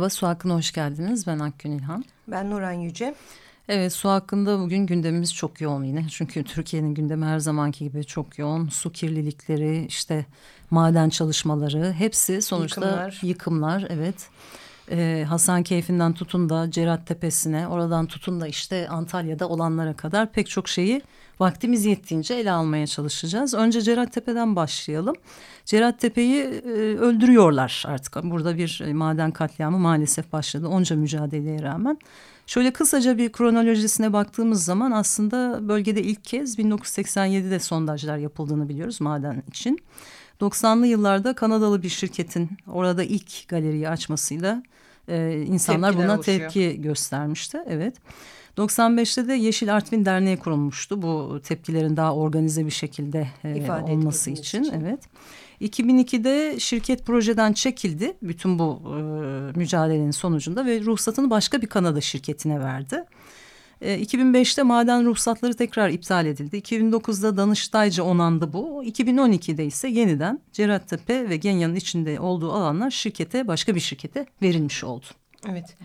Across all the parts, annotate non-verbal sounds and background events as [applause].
Merhaba, Su Hakkı'na hoş geldiniz. Ben Akgün İlhan. Ben Nuran Yüce. Evet, su hakkında bugün gündemimiz çok yoğun yine. [laughs] Çünkü Türkiye'nin gündemi her zamanki gibi çok yoğun. Su kirlilikleri, işte maden çalışmaları hepsi sonuçta yıkımlar. yıkımlar evet. Ee, Hasan Keyfi'nden tutun da Cerat Tepesi'ne, oradan tutun da işte Antalya'da olanlara kadar pek çok şeyi vaktimiz yettiğince ele almaya çalışacağız. Önce Cerat Tepe'den başlayalım. Cerat Tepe'yi e, öldürüyorlar artık. Burada bir e, maden katliamı maalesef başladı onca mücadeleye rağmen. Şöyle kısaca bir kronolojisine baktığımız zaman aslında bölgede ilk kez 1987'de sondajlar yapıldığını biliyoruz maden için. 90'lı yıllarda Kanadalı bir şirketin orada ilk galeriyi açmasıyla e, insanlar Tepkiler buna oluşuyor. tepki göstermişti. Evet. 95'te de Yeşil Artvin Derneği kurulmuştu bu tepkilerin daha organize bir şekilde e, olması için. için. Evet. 2002'de şirket projeden çekildi bütün bu e, mücadelenin sonucunda ve ruhsatını başka bir Kanada şirketine verdi. E, 2005'te maden ruhsatları tekrar iptal edildi. 2009'da Danıştay'ca onandı bu. 2012'de ise yeniden Cerattepe ve Genya'nın içinde olduğu alanlar şirkete başka bir şirkete verilmiş oldu. Evet.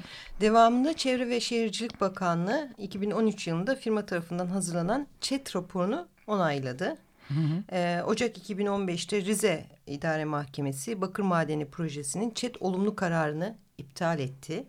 Devamında Çevre ve Şehircilik Bakanlığı 2013 yılında firma tarafından hazırlanan ÇED raporunu onayladı. Hı hı. Ee, Ocak 2015'te Rize İdare Mahkemesi Bakır Madeni Projesi'nin ÇED olumlu kararını iptal etti.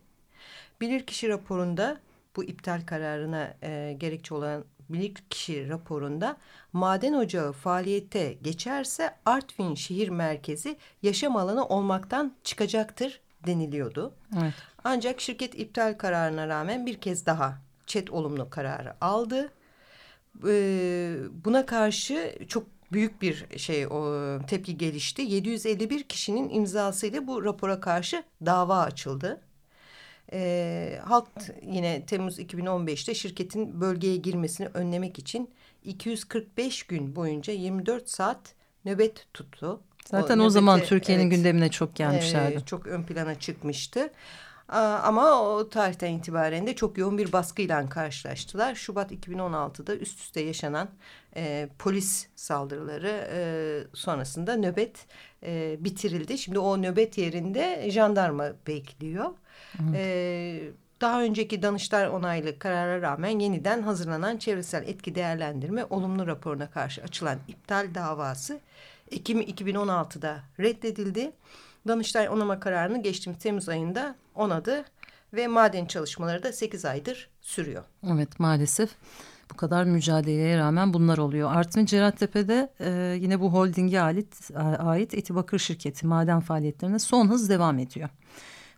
Bilirkişi raporunda bu iptal kararına e, gerekçe olan bilirkişi raporunda maden ocağı faaliyete geçerse Artvin şehir merkezi yaşam alanı olmaktan çıkacaktır deniliyordu. Evet. Ancak şirket iptal kararına rağmen bir kez daha ÇED olumlu kararı aldı e, buna karşı çok büyük bir şey o tepki gelişti. 751 kişinin imzasıyla bu rapora karşı dava açıldı. E, halk yine Temmuz 2015'te şirketin bölgeye girmesini önlemek için 245 gün boyunca 24 saat nöbet tuttu. Zaten o, o zaman Türkiye'nin evet, gündemine çok gelmişlerdi. E, çok ön plana çıkmıştı. Ama o tarihten itibaren de çok yoğun bir baskıyla karşılaştılar. Şubat 2016'da üst üste yaşanan e, polis saldırıları e, sonrasında nöbet e, bitirildi. Şimdi o nöbet yerinde jandarma bekliyor. Evet. E, daha önceki Danıştay onaylı karara rağmen yeniden hazırlanan çevresel etki değerlendirme olumlu raporuna karşı açılan iptal davası Ekim 2016'da reddedildi. Danıştay onama kararını geçtiğimiz Temmuz ayında onadı ve maden çalışmaları da 8 aydır sürüyor. Evet maalesef bu kadar mücadeleye rağmen bunlar oluyor. Artvin Cerattepe'de e, yine bu holdinge ait, ait Etibakır şirketi maden faaliyetlerine son hız devam ediyor.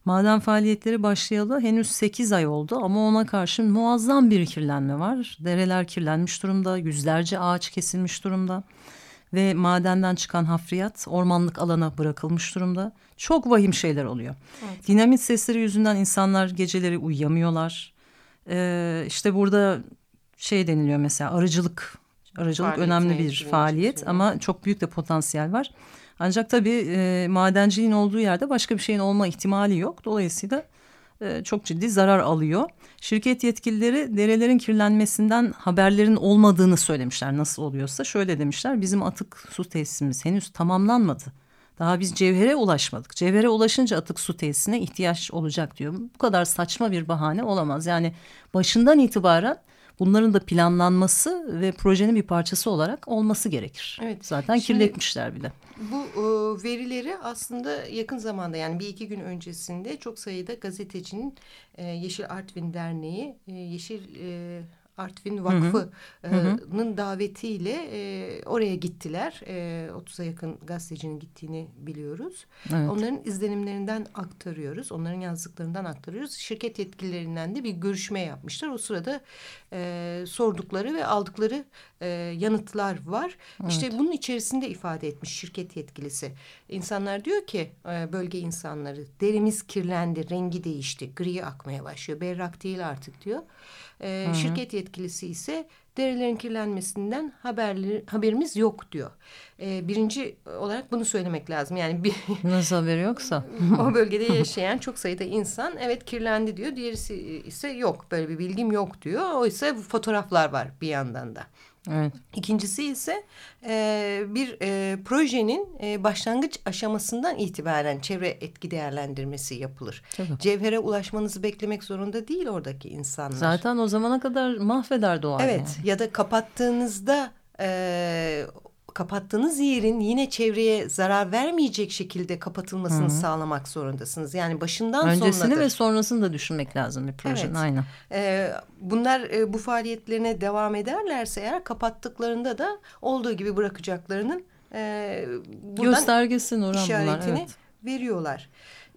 Maden faaliyetleri başlayalı henüz 8 ay oldu ama ona karşı muazzam bir kirlenme var. Dereler kirlenmiş durumda, yüzlerce ağaç kesilmiş durumda ve madenden çıkan hafriyat ormanlık alana bırakılmış durumda. Çok vahim şeyler oluyor. Evet. Dinamit sesleri yüzünden insanlar geceleri uyuyamıyorlar. Ee, işte burada şey deniliyor mesela arıcılık. Arıcılık faaliyet önemli bir faaliyet ama çok büyük de potansiyel var. Ancak tabii e, madenciliğin olduğu yerde başka bir şeyin olma ihtimali yok. Dolayısıyla e, çok ciddi zarar alıyor. Şirket yetkilileri derelerin kirlenmesinden haberlerin olmadığını söylemişler nasıl oluyorsa. Şöyle demişler bizim atık su tesisimiz henüz tamamlanmadı. Daha biz cevhere ulaşmadık. Cevhere ulaşınca atık su tesisine ihtiyaç olacak diyor. Bu kadar saçma bir bahane olamaz. Yani başından itibaren bunların da planlanması ve projenin bir parçası olarak olması gerekir. Evet. Zaten Şimdi, kirletmişler bile. Bu e, verileri aslında yakın zamanda yani bir iki gün öncesinde çok sayıda gazetecinin e, Yeşil Artvin Derneği, e, Yeşil e, Artvin Vakfı'nın davetiyle e, oraya gittiler. E, 30'a yakın gazetecinin gittiğini biliyoruz. Evet. Onların izlenimlerinden aktarıyoruz. Onların yazdıklarından aktarıyoruz. Şirket yetkililerinden de bir görüşme yapmışlar. O sırada e, sordukları ve aldıkları e, yanıtlar var. Evet. İşte bunun içerisinde ifade etmiş şirket yetkilisi. İnsanlar diyor ki e, bölge insanları derimiz kirlendi, rengi değişti, gri akmaya başlıyor. Berrak değil artık diyor. E, şirket yetkilisi ise derelerin kirlenmesinden haberli, haberimiz yok diyor. E, birinci olarak bunu söylemek lazım. Yani bir [laughs] nasıl haberi yoksa o bölgede yaşayan çok sayıda insan evet kirlendi diyor. Diğerisi ise yok böyle bir bilgim yok diyor. Oysa fotoğraflar var bir yandan da. Evet. İkincisi ise e, bir e, projenin e, başlangıç aşamasından itibaren çevre etki değerlendirmesi yapılır. Tabii. Cevhere ulaşmanızı beklemek zorunda değil oradaki insanlar. Zaten o zamana kadar mahveder doğayı. Evet yani. ya da kapattığınızda e, kapattığınız yerin yine çevreye zarar vermeyecek şekilde kapatılmasını Hı -hı. sağlamak zorundasınız. Yani başından Öncesini sonradır. ve sonrasını da düşünmek lazım bir projenin. Evet. Aynen. Ee, bunlar e, bu faaliyetlerine devam ederlerse eğer kapattıklarında da olduğu gibi bırakacaklarının e, göstergesi Nurhan işaretini bunlar, evet. veriyorlar.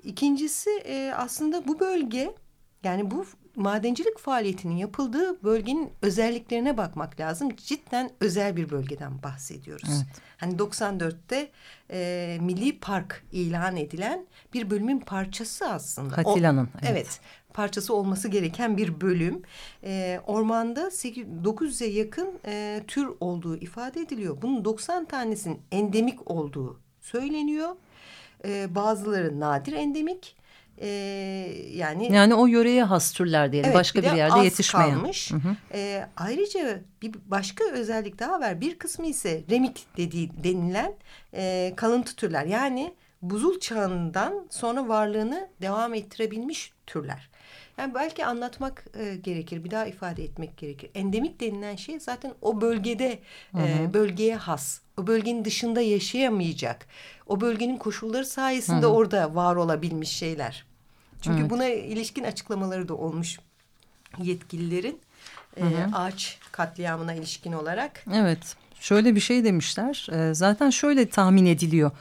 İkincisi e, aslında bu bölge yani bu madencilik faaliyetinin yapıldığı bölgenin özelliklerine bakmak lazım. Cidden özel bir bölgeden bahsediyoruz. Evet. Hani 94'te e, Milli Park ilan edilen bir bölümün parçası aslında. Katila'nın. Evet. evet parçası olması gereken bir bölüm. E, ormanda 900'e yakın e, tür olduğu ifade ediliyor. Bunun 90 tanesinin endemik olduğu söyleniyor. E, bazıları nadir endemik e, yani yani o yöreye has türler diyelim. Evet, başka bir, bir yerde yetişmeyen. Kalmış. Hı hı. E, ayrıca bir başka özellik daha var. Bir kısmı ise remik dediği denilen e, kalıntı türler. Yani buzul çağından sonra varlığını devam ettirebilmiş türler. Yani belki anlatmak e, gerekir, bir daha ifade etmek gerekir. Endemik denilen şey zaten o bölgede, hı hı. E, bölgeye has. O bölgenin dışında yaşayamayacak. O bölgenin koşulları sayesinde hı hı. orada var olabilmiş şeyler. Çünkü evet. buna ilişkin açıklamaları da olmuş yetkililerin hı hı. E, ağaç katliamına ilişkin olarak. Evet. Şöyle bir şey demişler. E, zaten şöyle tahmin ediliyor.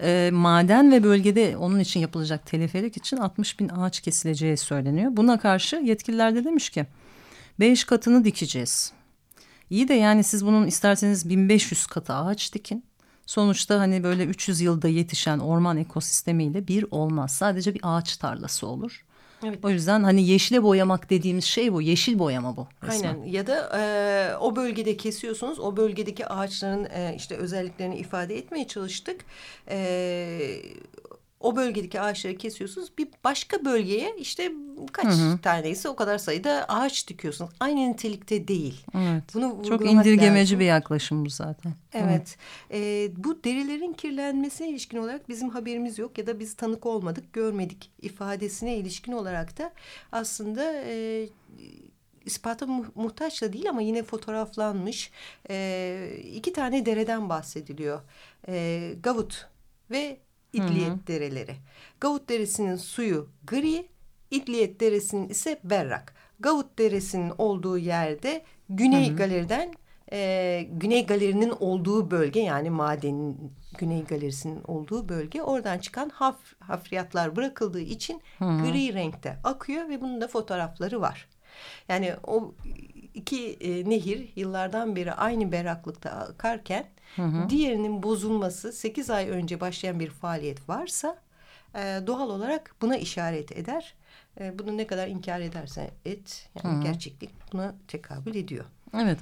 E, maden ve bölgede onun için yapılacak teleferik için 60 bin ağaç kesileceği söyleniyor. Buna karşı yetkililer de demiş ki beş katını dikeceğiz. İyi de yani siz bunun isterseniz 1500 katı ağaç dikin. Sonuçta hani böyle 300 yılda yetişen orman ekosistemiyle bir olmaz. Sadece bir ağaç tarlası olur. Evet. O yüzden hani yeşile boyamak dediğimiz şey bu. Yeşil boyama bu. Resmen. Aynen ya da e, o bölgede kesiyorsunuz. O bölgedeki ağaçların e, işte özelliklerini ifade etmeye çalıştık. E, o bölgedeki ağaçları kesiyorsunuz. Bir başka bölgeye işte kaç hı hı. taneyse o kadar sayıda ağaç dikiyorsunuz. Aynı nitelikte değil. Evet. Bunu Çok indirgemeci lazım. bir yaklaşım bu zaten. Evet. Ee, bu derilerin kirlenmesine ilişkin olarak bizim haberimiz yok ya da biz tanık olmadık, görmedik ifadesine ilişkin olarak da aslında e, ispata muhtaç da değil ama yine fotoğraflanmış e, iki tane dereden bahsediliyor. E, Gavut ve İdliyet hı hı. dereleri. Gavut deresinin suyu gri, İdliyet deresinin ise berrak. Gavut deresinin olduğu yerde Güney hı hı. Galeriden e, Güney Galeri'nin olduğu bölge yani madenin Güney Galerisi'nin olduğu bölge oradan çıkan haf, hafriyatlar bırakıldığı için hı hı. gri renkte akıyor ve bunun da fotoğrafları var. Yani o iki e, nehir yıllardan beri aynı berraklıkta akarken hı hı. diğerinin bozulması sekiz ay önce başlayan bir faaliyet varsa e, doğal olarak buna işaret eder. E, bunu ne kadar inkar ederse et yani hı hı. gerçeklik buna tekabül ediyor. Evet.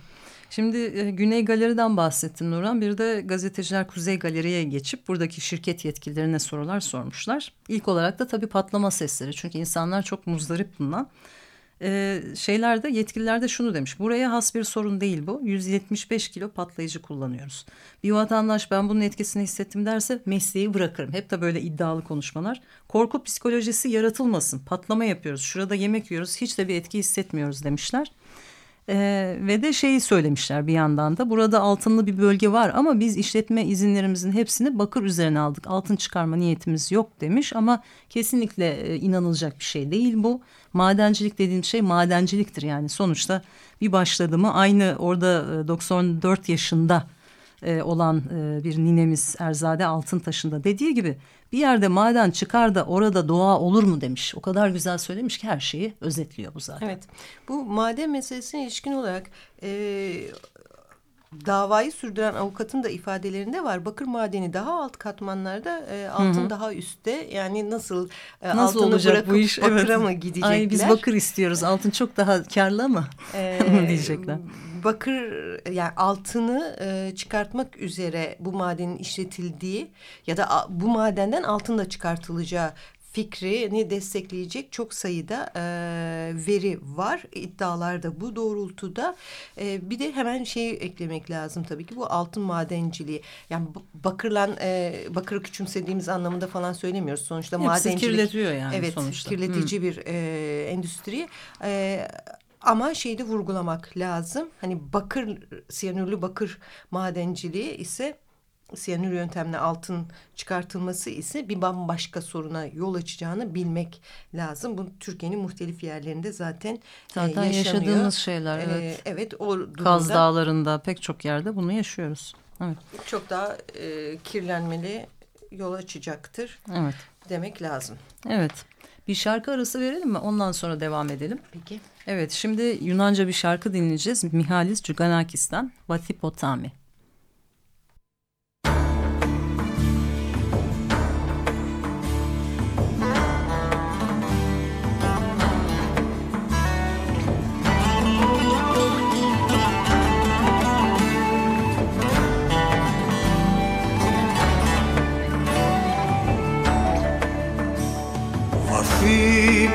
Şimdi e, Güney Galeri'den bahsettin Nurhan. Bir de gazeteciler Kuzey Galeri'ye geçip buradaki şirket yetkililerine sorular sormuşlar. İlk olarak da tabii patlama sesleri. Çünkü insanlar çok muzdarip bundan e, şeylerde yetkililer de şunu demiş. Buraya has bir sorun değil bu. 175 kilo patlayıcı kullanıyoruz. Bir vatandaş ben bunun etkisini hissettim derse mesleği bırakırım. Hep de böyle iddialı konuşmalar. Korku psikolojisi yaratılmasın. Patlama yapıyoruz. Şurada yemek yiyoruz. Hiç de bir etki hissetmiyoruz demişler. Ee, ve de şeyi söylemişler bir yandan da burada altınlı bir bölge var ama biz işletme izinlerimizin hepsini bakır üzerine aldık. Altın çıkarma niyetimiz yok demiş ama kesinlikle e, inanılacak bir şey değil bu. Madencilik dediğim şey madenciliktir yani sonuçta bir başladı mı aynı orada 94 e, yaşında e, olan bir ninemiz Erzade Altıntaş'ında dediği gibi bir yerde maden çıkar da orada doğa olur mu demiş. O kadar güzel söylemiş ki her şeyi özetliyor bu zaten. Evet bu maden meselesine ilişkin olarak e, davayı sürdüren avukatın da ifadelerinde var. Bakır madeni daha alt katmanlarda, e, altın Hı -hı. daha üstte. Yani nasıl, e, nasıl altını olacak bırakıp bu iş? bakıra evet. mı gidecekler? Ay biz bakır istiyoruz. Altın çok daha karlı mı? Ee, [laughs] diyecekler. Bakır yani altını e, çıkartmak üzere bu madenin işletildiği ya da bu madenden altın da çıkartılacağı fikrini destekleyecek çok sayıda e, veri var. İddialar da bu doğrultuda. E, bir de hemen şeyi eklemek lazım tabii ki bu altın madenciliği. Yani bakırlan e, bakırı küçümsediğimiz anlamında falan söylemiyoruz. Sonuçta Hepsi madencilik. kirletiyor yani evet, sonuçta. kirletici hmm. bir e, endüstri. E, ama şeyi de vurgulamak lazım. Hani bakır, siyanürlü bakır madenciliği ise siyanür yöntemle altın çıkartılması ise bir bambaşka soruna yol açacağını bilmek lazım. Bu Türkiye'nin muhtelif yerlerinde zaten, zaten e, yaşanıyor. yaşadığımız şeyler. Evet. E, evet o durumda, Kaz Dağları'nda pek çok yerde bunu yaşıyoruz. Evet. Çok daha e, kirlenmeli yol açacaktır. Evet. Demek lazım. Evet. Bir şarkı arası verelim mi? Ondan sonra devam edelim. Peki. Evet şimdi Yunanca bir şarkı dinleyeceğiz. Mihalis Cuganakis'ten Vatipotami.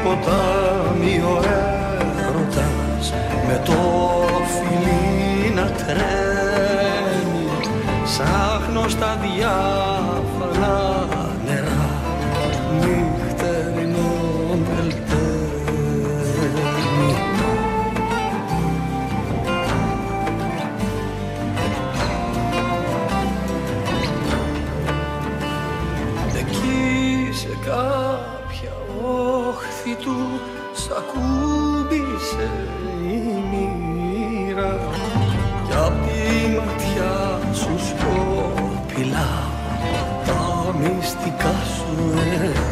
ποτάμι τρέμει ψάχνω στα διάφανα νερά νύχτερινό μελτέμι Εκεί σε κάτω του σ' ακούμπησε η μοίρα Picasso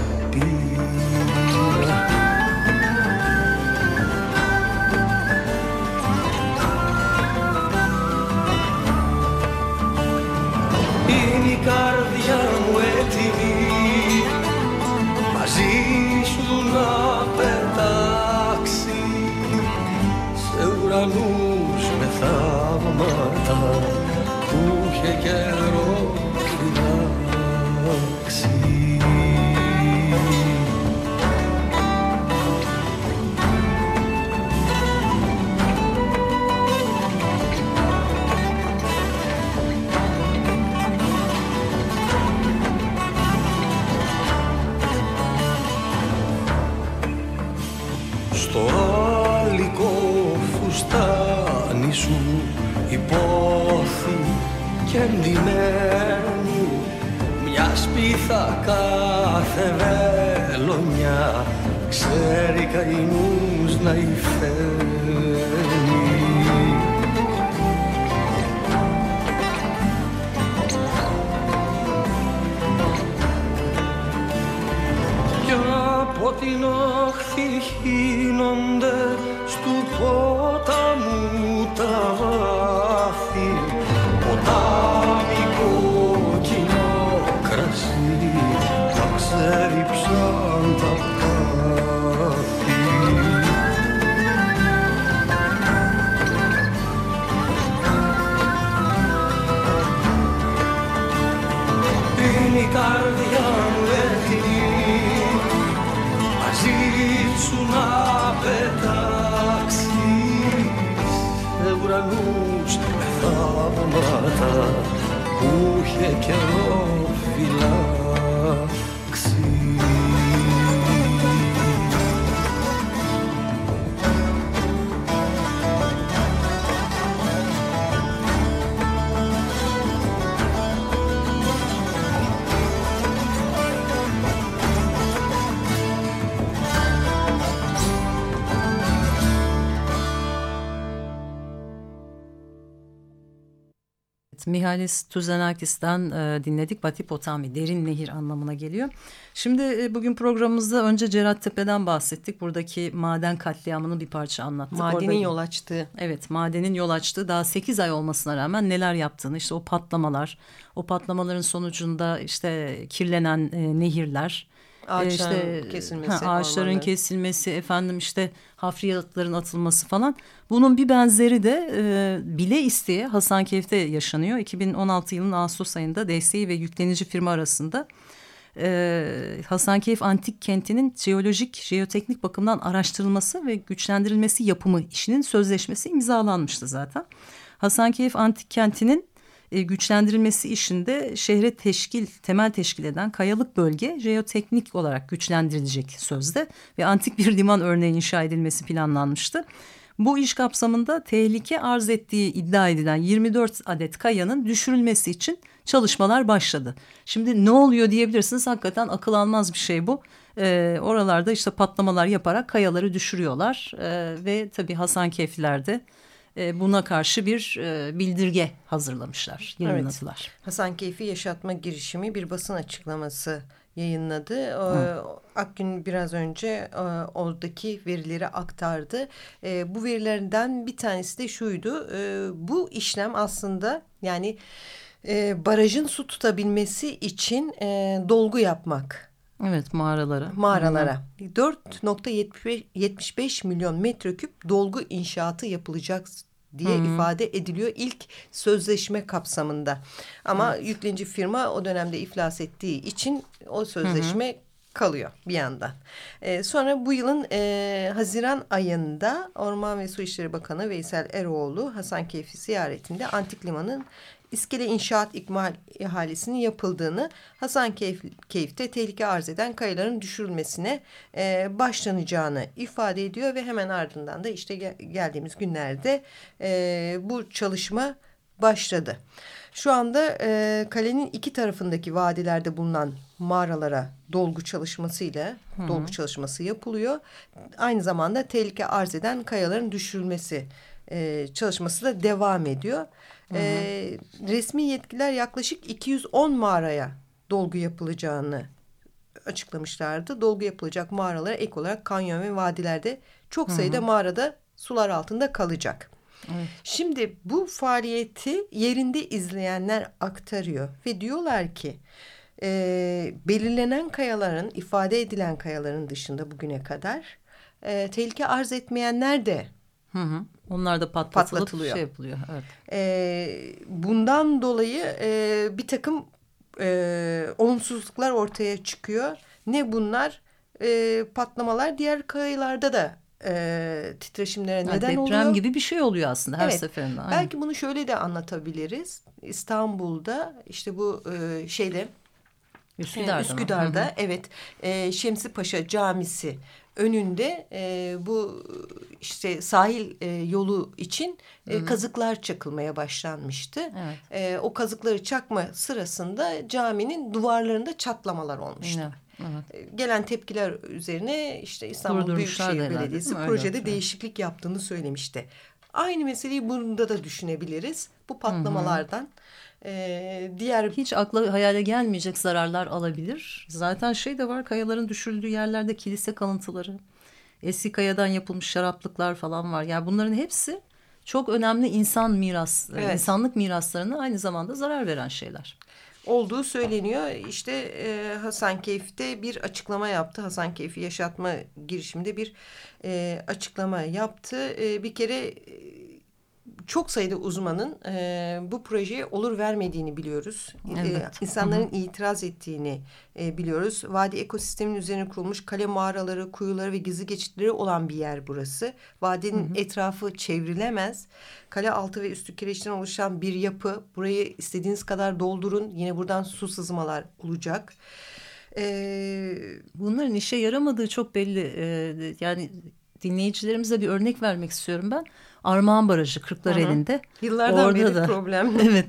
carinho Mihalis Tuzanakis'ten e, dinledik. Batipotami derin nehir anlamına geliyor. Şimdi e, bugün programımızda önce Cerattepe'den bahsettik. Buradaki maden katliamını bir parça anlattık. Madenin Orada, yol açtığı. Evet madenin yol açtığı daha 8 ay olmasına rağmen neler yaptığını işte o patlamalar. O patlamaların sonucunda işte kirlenen e, nehirler Ağaçların işte, kesilmesi, ha, ağaçların ormanları. kesilmesi, efendim işte hafriyatların atılması falan. Bunun bir benzeri de e, bile isteye Hasankeyf'te yaşanıyor. 2016 yılının Ağustos ayında desteği ve yüklenici firma arasında e, Hasankeyf Antik Kenti'nin jeolojik, jeoteknik bakımdan araştırılması ve güçlendirilmesi yapımı işinin sözleşmesi imzalanmıştı zaten. Hasankeyf Antik Kenti'nin e, güçlendirilmesi işinde şehre teşkil, temel teşkil eden kayalık bölge jeoteknik olarak güçlendirilecek sözde ve antik bir liman örneği inşa edilmesi planlanmıştı. Bu iş kapsamında tehlike arz ettiği iddia edilen 24 adet kayanın düşürülmesi için çalışmalar başladı. Şimdi ne oluyor diyebilirsiniz hakikaten akıl almaz bir şey bu. E, oralarda işte patlamalar yaparak kayaları düşürüyorlar e, ve tabii Hasankeyfliler e, buna karşı bir e, bildirge hazırlamışlar, yayınladılar. Evet. Hasan Keyfi Yaşatma girişimi bir basın açıklaması yayınladı. Hı. Akgün biraz önce e, oradaki verileri aktardı. E, bu verilerden bir tanesi de şuydu. E, bu işlem aslında yani barajın su tutabilmesi için dolgu yapmak. Evet mağaralara. Mağaralara. 4.75 milyon metreküp dolgu inşaatı yapılacak diye hmm. ifade ediliyor ilk sözleşme kapsamında. Ama evet. yüklenici firma o dönemde iflas ettiği için o sözleşme hmm. kalıyor bir yandan. Ee, sonra bu yılın e, Haziran ayında Orman ve Su İşleri Bakanı Veysel Eroğlu Hasankeyf'i ziyaretinde Antik Liman'ın iskele inşaat ikmal ihalesinin yapıldığını Hasankeyf'te tehlike arz eden kayaların düşürülmesine e, başlanacağını ifade ediyor ve hemen ardından da işte gel geldiğimiz günlerde e, bu çalışma başladı. Şu anda e, kalenin iki tarafındaki vadilerde bulunan mağaralara dolgu çalışmasıyla Hı dolgu çalışması yapılıyor. Aynı zamanda tehlike arz eden kayaların düşürülmesi e, çalışması da devam ediyor. Hı hı. E, resmi yetkiler yaklaşık 210 mağaraya dolgu yapılacağını açıklamışlardı. Dolgu yapılacak mağaralara ek olarak kanyon ve vadilerde çok sayıda hı hı. mağarada sular altında kalacak. Evet. Şimdi bu faaliyeti yerinde izleyenler aktarıyor ve diyorlar ki e, belirlenen kayaların ifade edilen kayaların dışında bugüne kadar e, tehlike arz etmeyenler de Hı hı. Onlar da patlatılıyor. Şey yapılıyor. Evet. E, bundan dolayı e, bir takım e, olumsuzluklar ortaya çıkıyor. Ne bunlar? E, patlamalar diğer kayalarda da e, titreşimlere yani neden deprem oluyor. Deprem gibi bir şey oluyor aslında her evet. seferinde. Aynen. Belki bunu şöyle de anlatabiliriz. İstanbul'da işte bu e, şeyle Üsküdar'da, Üsküdar'da Hı -hı. evet e, Şemsi Paşa Camisi önünde e, bu işte sahil e, yolu için e, kazıklar çakılmaya başlanmıştı. Evet. E, o kazıkları çakma sırasında caminin duvarlarında çatlamalar olmuştu. Evet. Evet. Gelen tepkiler üzerine işte İstanbul Büyükşehir Belediyesi projede şey. değişiklik yaptığını söylemişti. Aynı meseleyi bunda da düşünebiliriz. Bu patlamalardan... Hı hı e, diğer hiç akla hayale gelmeyecek zararlar alabilir. Zaten şey de var kayaların düşürüldüğü yerlerde kilise kalıntıları, eski kayadan yapılmış şaraplıklar falan var. Yani bunların hepsi çok önemli insan miras, evet. insanlık miraslarına aynı zamanda zarar veren şeyler olduğu söyleniyor. İşte e, Hasankeyf'te bir açıklama yaptı. Hasankeyf'i yaşatma girişiminde bir e, açıklama yaptı. E, bir kere çok sayıda uzmanın e, bu projeye olur vermediğini biliyoruz. Evet. E, insanların Hı -hı. itiraz ettiğini e, biliyoruz. Vadi ekosistemin üzerine kurulmuş kale mağaraları, kuyuları ve gizli geçitleri olan bir yer burası. Vadinin Hı -hı. etrafı çevrilemez. Kale altı ve üstü kireçten oluşan bir yapı. Burayı istediğiniz kadar doldurun. Yine buradan su sızmalar olacak. Ee, Bunların işe yaramadığı çok belli. Ee, yani dinleyicilerimize bir örnek vermek istiyorum ben. Armağan Barajı Kırklareli'nde. Yıllardan Orada beri da, [laughs] problem. Evet.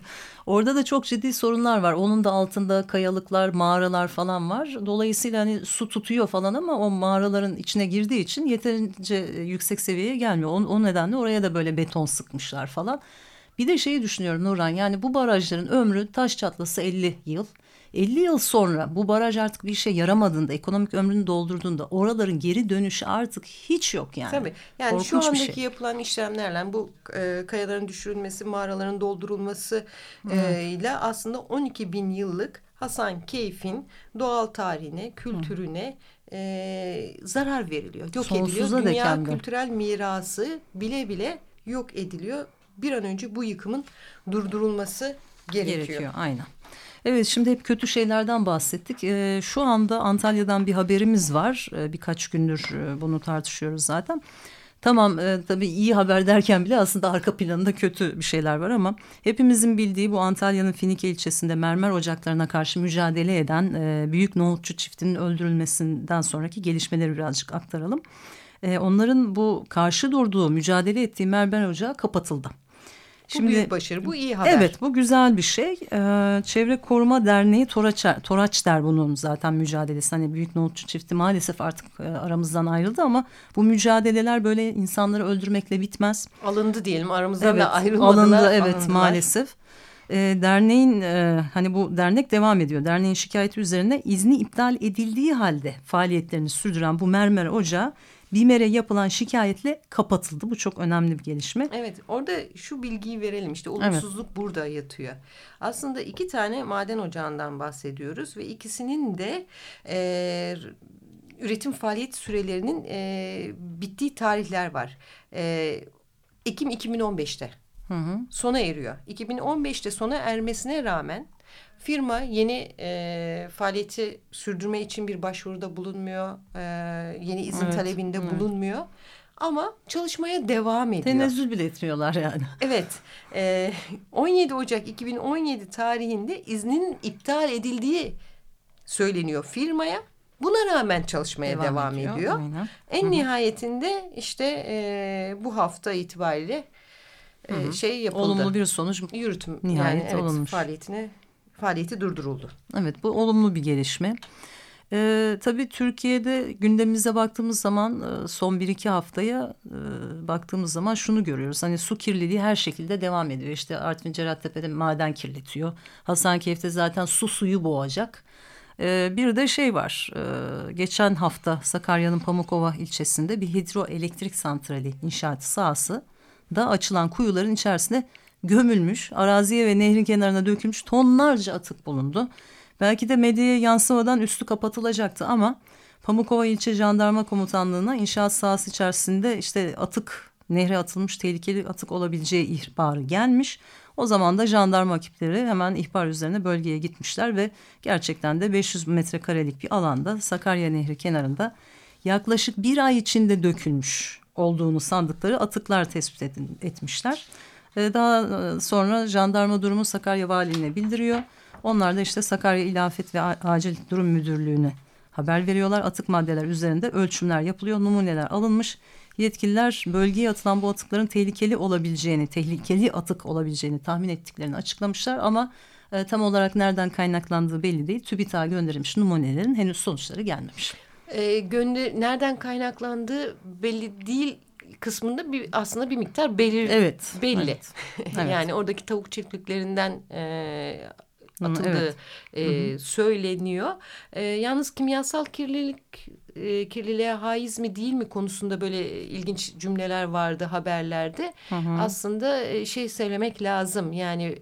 Orada da çok ciddi sorunlar var. Onun da altında kayalıklar, mağaralar falan var. Dolayısıyla hani su tutuyor falan ama o mağaraların içine girdiği için yeterince yüksek seviyeye gelmiyor. O, o nedenle oraya da böyle beton sıkmışlar falan. Bir de şeyi düşünüyorum Nurhan yani bu barajların ömrü taş çatlası 50 yıl. 50 yıl sonra bu baraj artık bir işe yaramadığında, ekonomik ömrünü doldurduğunda oraların geri dönüşü artık hiç yok yani. Tabii. Yani Korkunç şu andaki şey. yapılan işlemlerle bu e, kayaların düşürülmesi, mağaraların doldurulması e, ile aslında 12 bin yıllık Hasan Keyf'in doğal tarihine, kültürüne e, zarar veriliyor. Yok Sonsuza ediliyor. Dünya de. kültürel mirası bile bile yok ediliyor. Bir an önce bu yıkımın durdurulması gerekiyor. Gerekiyor aynen. Evet şimdi hep kötü şeylerden bahsettik. Ee, şu anda Antalya'dan bir haberimiz var. Ee, birkaç gündür e, bunu tartışıyoruz zaten. Tamam e, tabii iyi haber derken bile aslında arka planında kötü bir şeyler var ama hepimizin bildiği bu Antalya'nın Finike ilçesinde mermer ocaklarına karşı mücadele eden e, büyük nohutçu çiftinin öldürülmesinden sonraki gelişmeleri birazcık aktaralım. E, onların bu karşı durduğu mücadele ettiği mermer ocağı kapatıldı. Bu büyük başarı, bu iyi haber. Evet bu güzel bir şey. Ee, Çevre Koruma Derneği Toraç, Toraç der bunun zaten mücadelesi. Hani Büyük Nohutçu Çifti maalesef artık e, aramızdan ayrıldı ama bu mücadeleler böyle insanları öldürmekle bitmez. Alındı diyelim aramızdan Evet da ayrılmadılar. alındı evet alındılar. maalesef. Ee, derneğin e, hani bu dernek devam ediyor. Derneğin şikayeti üzerine izni iptal edildiği halde faaliyetlerini sürdüren bu mermer ocağı BİMER'e yapılan şikayetle kapatıldı. Bu çok önemli bir gelişme. Evet orada şu bilgiyi verelim işte olumsuzluk burada yatıyor. Aslında iki tane maden ocağından bahsediyoruz ve ikisinin de e, üretim faaliyet sürelerinin e, bittiği tarihler var. E, Ekim 2015'te Hı hı. sona eriyor. 2015'te sona ermesine rağmen firma yeni e, faaliyeti sürdürme için bir başvuruda bulunmuyor. E, yeni izin Evet, talebinde evet. bulunmuyor. Ama çalışmaya devam ediyor. Tenezzül bile etmiyorlar yani. Evet, e, 17 Ocak 2017 tarihinde iznin iptal edildiği söyleniyor firmaya. Buna rağmen çalışmaya devam, ediyor. Aynen. En nihayetinde işte e, bu hafta itibariyle e, şey yapıldı. Olumlu bir sonuç. yürütüm Nihayet yani evet, olunmuş. faaliyetine faaliyeti durduruldu. Evet bu olumlu bir gelişme. Ee, tabii Türkiye'de gündemimize baktığımız zaman e, son bir iki haftaya e, baktığımız zaman şunu görüyoruz. Hani su kirliliği her şekilde devam ediyor. İşte Artvin Cerattepe'de maden kirletiyor. Hasankeyf'te zaten su suyu boğacak. Ee, bir de şey var. e, geçen hafta Sakarya'nın Pamukova ilçesinde bir hidroelektrik santrali inşaatı sahası da açılan kuyuların içerisine gömülmüş, araziye ve nehrin kenarına dökülmüş tonlarca atık bulundu. Belki de medyaya yansımadan üstü kapatılacaktı ama Pamukova İlçe Jandarma Komutanlığı'na inşaat sahası içerisinde işte atık, nehre atılmış tehlikeli atık olabileceği ihbarı gelmiş. O zaman da jandarma ekipleri hemen ihbar üzerine bölgeye gitmişler ve gerçekten de 500 metrekarelik bir alanda Sakarya Nehri kenarında yaklaşık bir ay içinde dökülmüş olduğunu sandıkları atıklar tespit etmişler. Ee, Daha e, sonra jandarma durumu Sakarya Valiliğine bildiriyor. Onlar da işte Sakarya İlafet ve Acil Durum Müdürlüğü'ne haber veriyorlar. Atık maddeler üzerinde ölçümler yapılıyor, numuneler alınmış. Yetkililer bölgeye atılan bu atıkların tehlikeli olabileceğini, tehlikeli atık olabileceğini tahmin ettiklerini açıklamışlar ama e, tam olarak nereden kaynaklandığı belli değil. TÜBİTAK'a gönderilmiş numunelerin henüz sonuçları gelmemiş. E, gönder nereden kaynaklandığı belli değil kısmında bir aslında bir miktar belir Evet. belli. Evet. [laughs] Evet. yani oradaki tavuk çiftliklerinden e, Hı, atıldığı evet. e, söyleniyor. E, yalnız kimyasal kirlilik e, kirliliğe haiz mi değil mi konusunda böyle ilginç cümleler vardı haberlerde. Aslında e, şey söylemek lazım. Yani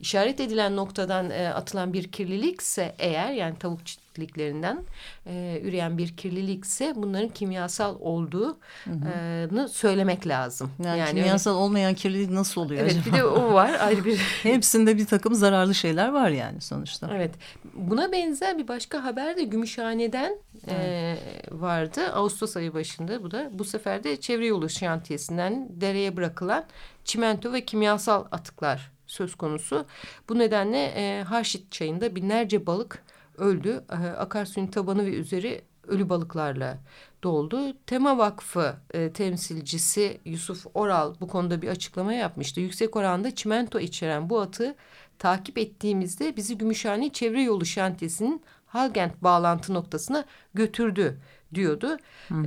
işaret edilen noktadan e, atılan bir kirlilikse eğer yani tavuk çiftliklerinden e, üreyen bir kirlilikse bunların kimyasal olduğunu söylemek lazım. Yani, öyle- kimyasal olmayan kirlilik nasıl oluyor Evet acaba? bir de o var ayrı bir [laughs] Hepsinde bir takım zararlı şeyler var yani sonuçta. Evet. Buna benzer bir başka haber de Gümüşhane'den e, vardı. Ağustos ayı başında bu da. Bu sefer de çevre yolu şantiyesinden dereye bırakılan çimento ve kimyasal atıklar söz konusu. Bu nedenle e, Harşit çayında binlerce balık öldü. E, akarsuyun tabanı ve üzeri ölü balıklarla doldu. Tema Vakfı e, temsilcisi Yusuf Oral bu konuda bir açıklama yapmıştı. Yüksek oranda çimento içeren bu atığı takip ettiğimizde bizi Gümüşhane Çevre Yolu Şantiyesi'nin Halgent bağlantı noktasına götürdü diyordu.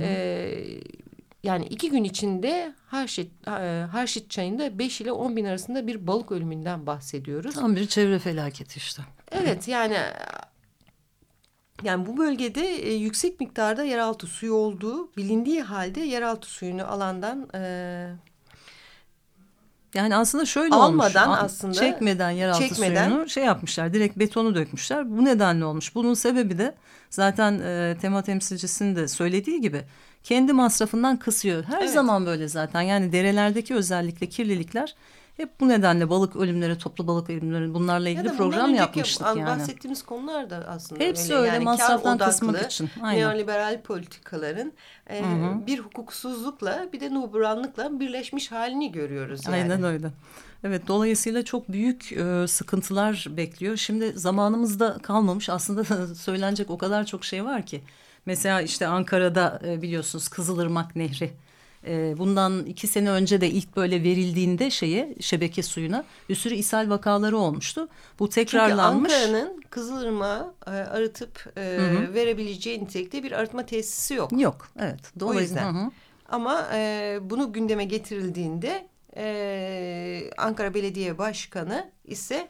Ee, yani iki gün içinde Harşit, e, Harşit çayında 5 ile 10 bin arasında bir balık ölümünden bahsediyoruz. Tam bir çevre felaketi işte. Evet yani yani bu bölgede e, yüksek miktarda yeraltı suyu olduğu bilindiği halde yeraltı suyunu alandan e, yani aslında şöyle almadan olmuş. aslında çekmeden yeraltı çekmeden, suyunu şey yapmışlar. Direkt betonu dökmüşler. Bu nedenle olmuş. Bunun sebebi de zaten e, tema temsilcisinin de söylediği gibi kendi masrafından kısıyor. Her evet. zaman böyle zaten. Yani derelerdeki özellikle kirlilikler hep bu nedenle balık ölümleri, toplu balık ölümleri bunlarla ilgili ya program yapmıştık yani. Bahsettiğimiz konular da aslında Hepsi öyle, öyle. Yani masraftan kısmak için. Aynen. Neoliberal politikaların e, hı hı. bir hukuksuzlukla bir de nuburanlıkla birleşmiş halini görüyoruz. Yani. Aynen öyle. Evet dolayısıyla çok büyük e, sıkıntılar bekliyor. Şimdi zamanımızda kalmamış aslında [laughs] söylenecek o kadar çok şey var ki. Mesela işte Ankara'da e, biliyorsunuz Kızılırmak Nehri e, bundan iki sene önce de ilk böyle verildiğinde şeye şebeke suyuna bir sürü ishal vakaları olmuştu. Bu tekrarlanmış. Çünkü Ankara'nın Kızılırmağı e, arıtıp e, hı hı. verebileceği nitelikte bir arıtma tesisi yok. Yok evet. Dolayısıyla. O yüzden. Hı hı. Ama e, bunu gündeme getirildiğinde e, Ankara Belediye Başkanı ise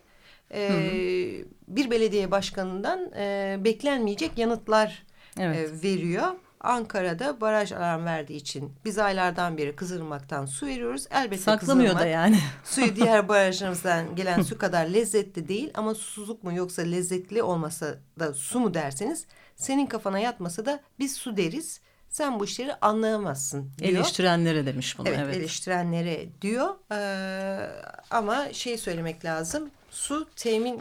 e, hı hı. bir belediye başkanından e, beklenmeyecek yanıtlar evet. e, veriyor. Ankara'da baraj alarm verdiği için biz aylardan beri Kızılırmak'tan su veriyoruz. Elbette Saklamıyor da yani. [laughs] suyu diğer barajlarımızdan gelen su kadar lezzetli değil ama susuzluk mu yoksa lezzetli olmasa da su mu derseniz senin kafana yatmasa da biz su deriz. Sen bu işleri anlayamazsın diyor. Eleştirenlere demiş bunu. Evet, evet. eleştirenlere diyor. Ee, ama şey söylemek lazım. Su temin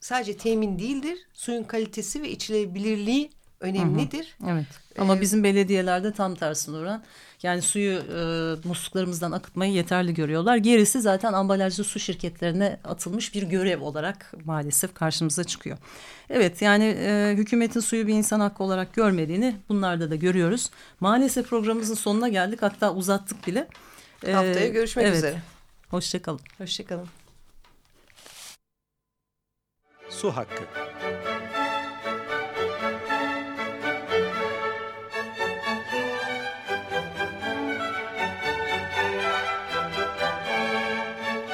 sadece temin değildir. Suyun kalitesi ve içilebilirliği önemlidir. Hı hı. Evet. Ama ee, bizim belediyelerde tam tersine oran. Yani suyu e, musluklarımızdan akıtmayı yeterli görüyorlar. Gerisi zaten ambalajlı su şirketlerine atılmış bir görev olarak maalesef karşımıza çıkıyor. Evet yani e, hükümetin suyu bir insan hakkı olarak görmediğini bunlarda da görüyoruz. Maalesef programımızın sonuna geldik hatta uzattık bile. E, Haftaya görüşmek evet. üzere. Hoşçakalın. Hoşçakalın. Su hakkı.